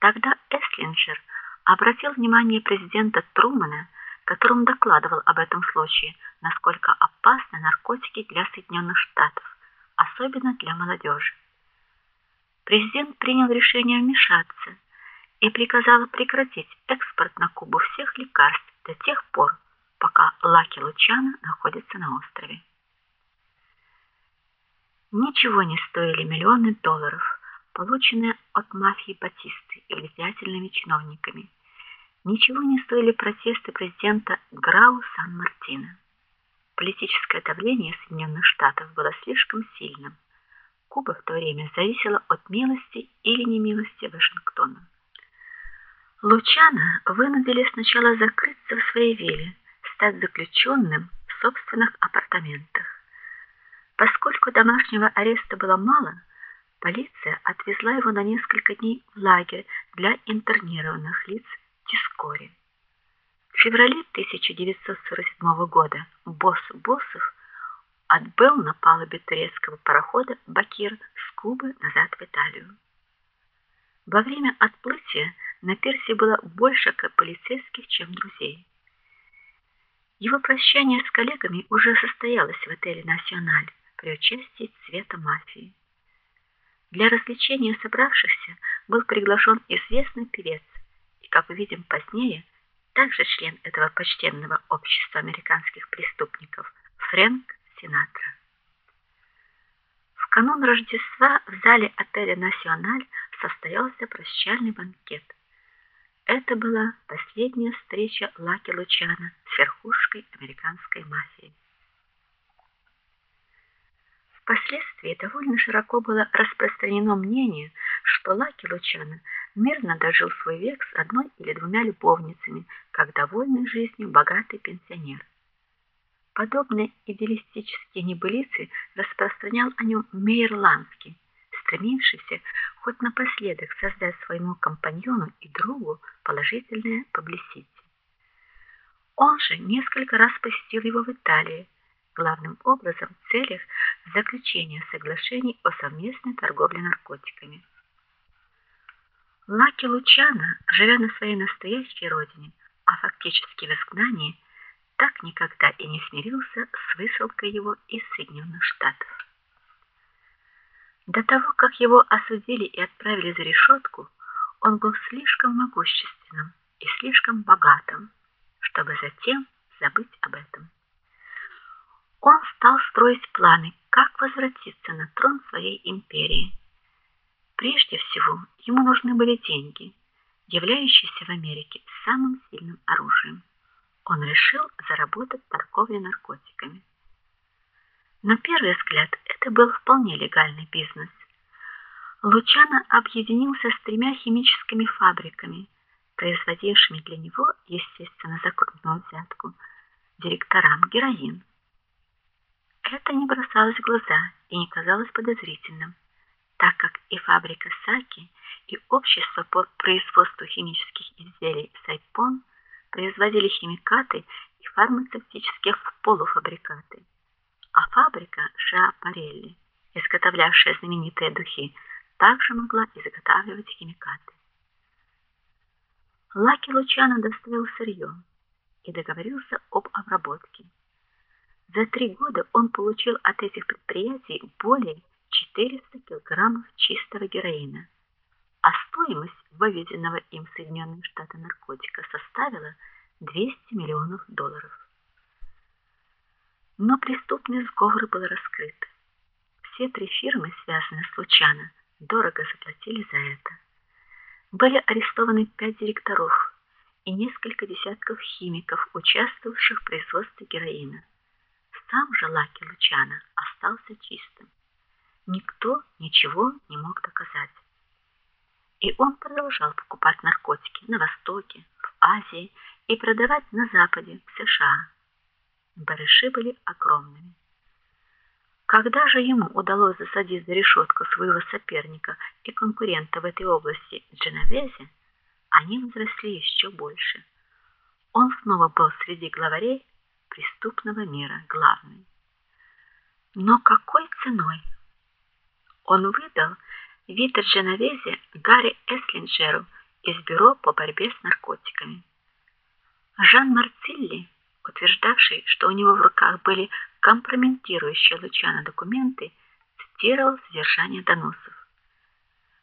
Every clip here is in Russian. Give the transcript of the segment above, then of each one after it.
Тогда Эслинджер обратил внимание президента Трумэна, которому докладывал об этом случае, насколько опасны наркотики для Соединенных Штатов, особенно для молодежи. Президент принял решение вмешаться и приказал прекратить экспорт на Кубу всех лекарств до тех пор, пока Лаки Лучано находится на острове. Ничего не стоили миллионы долларов полученные от мафии Батисты и влиятельными чиновниками. Ничего не стоили протесты президента Грау Сан-Мартино. Политическое давление Соединенных Штатов было слишком сильным. Куба в то время зависела от милости или немилости Вашингтона. Лучана вынудили сначала закрыться в своей вилле, стать заключенным в собственных апартаментах. Поскольку домашнего ареста было мало, Полиция отвезла его на несколько дней в лагерь для интернированных лиц Тискори. В феврале 1947 года босс боссов отбыл на палубе турецкого парохода Бакир с Кубы назад в Италию. Во время отплытия на пирсе было больше полицейских, чем друзей. Его прощание с коллегами уже состоялось в отеле Националь при участии цвета мафии. Для развлечения собравшихся был приглашен известный певец, и, как увидим позднее, также член этого почтенного общества американских преступников Фрэнк Синатра. В канун Рождества в зале отеля Националь состоялся прощальный банкет. Это была последняя встреча Лаки Лучана с верхушкой американской мафии. Впоследствии довольно широко было распространено мнение, что Лаки Лучано мирно дожил свой век с одной или двумя любовницами, как довольный жизнью богатый пенсионер. Подобные идеалистические небылицы распространял о нем Мейерландский, стремившийся хоть напоследок создать своему компаньону и другу положительное публисити. Он же несколько раз посетил его в Италии, главным образом в целях заключения соглашений о совместной торговле наркотиками. Лаки Лучано, живя на своей настоящей родине, а фактически в изгнании, так никогда и не смирился с высылкой его из Соединенных Штатов. До того, как его осудили и отправили за решетку, он был слишком могущественным и слишком богатым, чтобы затем забыть об этом он стал строить планы, как возвратиться на трон своей империи. Прежде всего, ему нужны были деньги, являющиеся в Америке самым сильным оружием. Он решил заработать торговлей наркотиками. На первый взгляд, это был вполне легальный бизнес. Лучано объединился с тремя химическими фабриками, производившими для него, естественно, за крупную взятку, директорам героин. Это не бросалось в глаза и не казалось подозрительным, так как и фабрика Саки, и общество по производству химических изделий Сайпон производили химикаты и фармацевтические полуфабрикаты. А фабрика Шиапарелли, изготовлявшая знаменитые духи, также могла изготавливать химикаты. Лаки Лучано доставил сырье и договорился об обработке. За три года он получил от этих предприятий более 400 килограммов чистого героина, а стоимость вывезенного им в Соединенные Штаты наркотика составила 200 миллионов долларов. Но преступный сговор был раскрыт. Все три фирмы, связанные с Лучано, дорого заплатили за это. Были арестованы пять директоров и несколько десятков химиков, участвовавших в производстве героина. Сам же Лаки Лучано остался чистым. Никто ничего не мог доказать. И он продолжал покупать наркотики на Востоке, в Азии и продавать на Западе, в США. Барыши были огромными. Когда же ему удалось засадить за решетку своего соперника и конкурента в этой области Дженовезе, они возросли еще больше. Он снова был среди главарей преступного мира главный. Но какой ценой? Он выдал Вита Дженовезе, Гарри Эслинджеру из бюро по борьбе с наркотиками. Жан Марцилли, утверждавший, что у него в руках были компрометирующие Лучана документы, цитировал содержание доносов.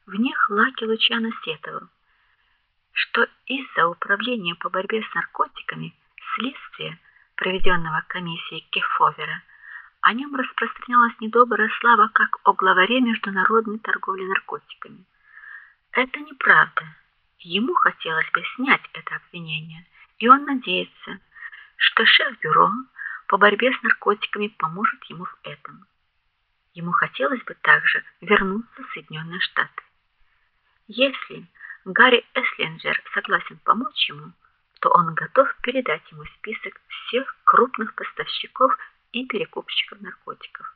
В них Лаки Лучано сетовал, что из-за управления по борьбе с наркотиками следствия, проведенного комиссией Кефовера, о нем распространялась недобрая слава как о главаре международной торговли наркотиками. Это неправда. Ему хотелось бы снять это обвинение, и он надеется, что шеф бюро по борьбе с наркотиками поможет ему в этом. Ему хотелось бы также вернуться в Соединенные Штаты. Если Гарри Эслинджер согласен помочь ему, то он готов передать ему список всех крупных поставщиков и перекупщиков наркотиков,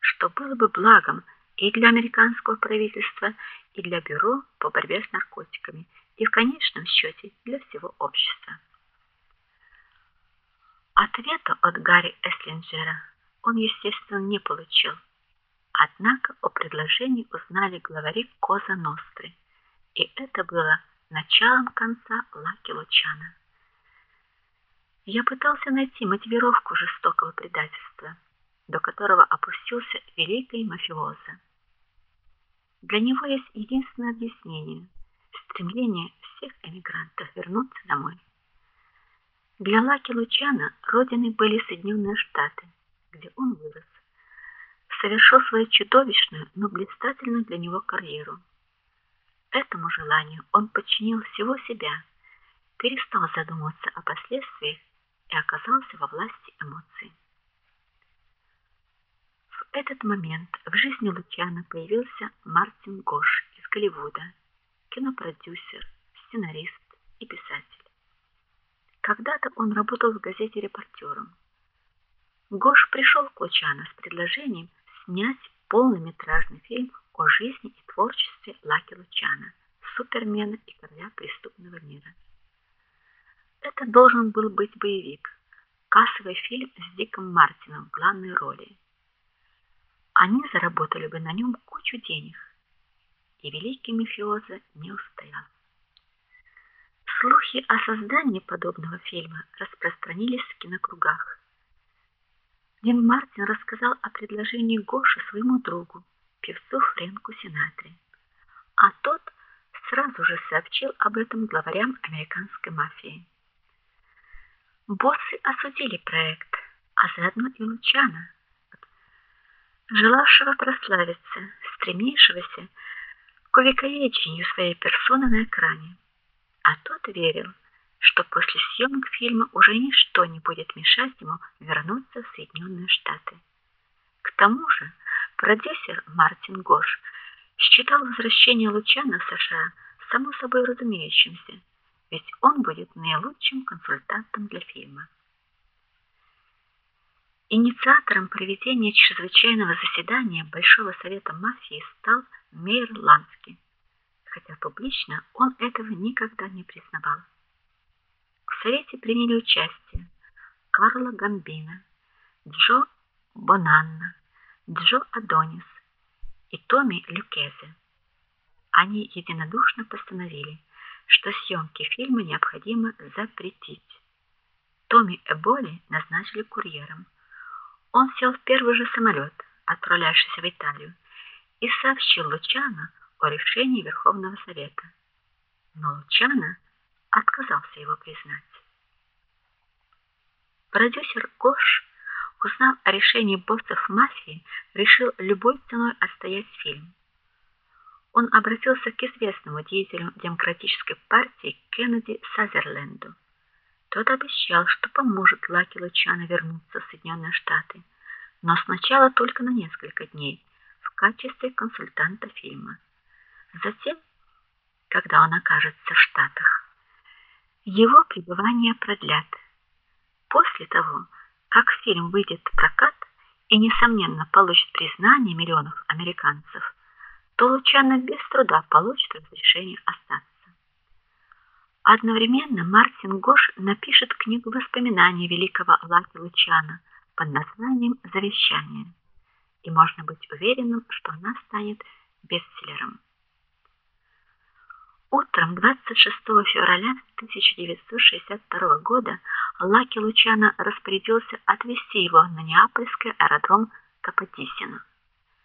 что было бы благом и для американского правительства, и для бюро по борьбе с наркотиками, и в конечном счете для всего общества. Ответа от Гарри Эслинджера он, естественно, не получил. Однако о предложении узнали главари Коза Ностры и это было началом конца Лаки Лучана. Я пытался найти мотивировку жестокого предательства, до которого опустился великий мафиоза. Для него есть единственное объяснение стремление всех эмигрантов вернуться домой. Для Лаки Лучана родиной были Соединенные Штаты, где он вырос. Совершил свою чудовищную, но блистательную для него карьеру. Этому желанию он подчинил всего себя, перестал задумываться о последствиях и оказался во власти эмоций. В этот момент в жизни Лучана появился Мартин Гош из Голливуда, кинопродюсер, сценарист и писатель. Когда-то он работал в газете репортером. Гош пришел к Лучано с предложением снять полнометражный фильм о жизни и творчестве Лаки Лучана, супермена и короля преступного мира. Это должен был быть боевик, кассовый фильм с Диком Мартином в главной роли. Они заработали бы на нем кучу денег, и великий мафиоза не устоял. Слухи о создании подобного фильма распространились в кинокругах. Дин Мартин рассказал о предложении Гоши своему другу, певцу Френку Синатри. А тот сразу же сообщил об этом главарям американской мафии. Боссы осудили проект, а заодно и Лучана, желавшего прославиться, стремившегося к увековечению своей персоны на экране. А тот верил, что после съемок фильма уже ничто не будет мешать ему вернуться в Соединенные Штаты. К тому же, Продюсер Мартин Гош считал возвращение Лучана в США само собой разумеющимся, ведь он будет наилучшим консультантом для фильма. Инициатором проведения чрезвычайного заседания Большого совета мафии стал Мейер Ланский, хотя публично он этого никогда не признавал. В совете приняли участие Карло Гамбино, Джо Бонанна, Джо Адонис и Томи Люкезе. Они единодушно постановили, что съемки фильма необходимо запретить. Томи Эболи назначили курьером. Он сел в первый же самолет, отправлявшийся в Италию, и сообщил Лучано о решении Верховного совета. Но Лучано отказался его признать. Продюсер Кош Узнав о решении боссов мафии, решил любой ценой отстоять фильм. Он обратился к известному деятелю демократической партии Кеннеди Сазерленду. Тот обещал, что поможет Лаки Лучано вернуться в Соединенные Штаты, но сначала только на несколько дней в качестве консультанта фильма. Затем, когда он окажется в Штатах, его пребывание продлят. После того, как фильм выйдет в прокат и несомненно получит признание миллионов американцев, то Лучано без труда получит разрешение остаться. Одновременно Мартин Гош напишет книгу воспоминаний великого Лаки Лучано под названием Завещание. И можно быть уверенным, что она станет бестселлером. Утром 26 февраля 1962 года Лаки Лучано распорядился отвезти его на Неапольский аэродром Капотисино.